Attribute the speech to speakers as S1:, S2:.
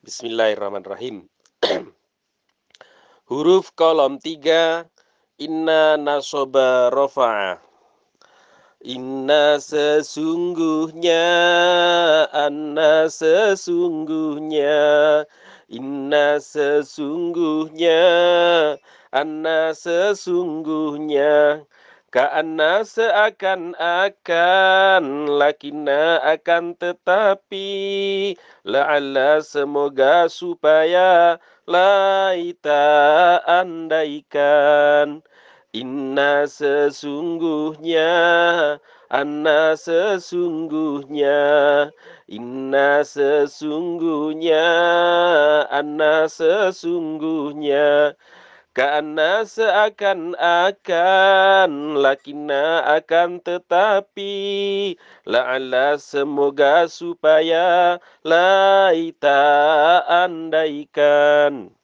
S1: Bismillahirrahmanirrahim. Huruf kolom 3 Inna nasoba rofa'a. Inna sesungguhnya Anna sesungguhnya. Inna sesungguhnya Anna sesungguhnya Ka'anna seakan-akan Lakinna akan tetapi La'alla semoga supaya Laita andaikan. Inna sesungguhnya Anna sesungguhnya Inna sesungguhnya Anna sesungguhnya Karena seakan-akan Lakinna akan tetapi La'ala semoga supaya Laita andaikan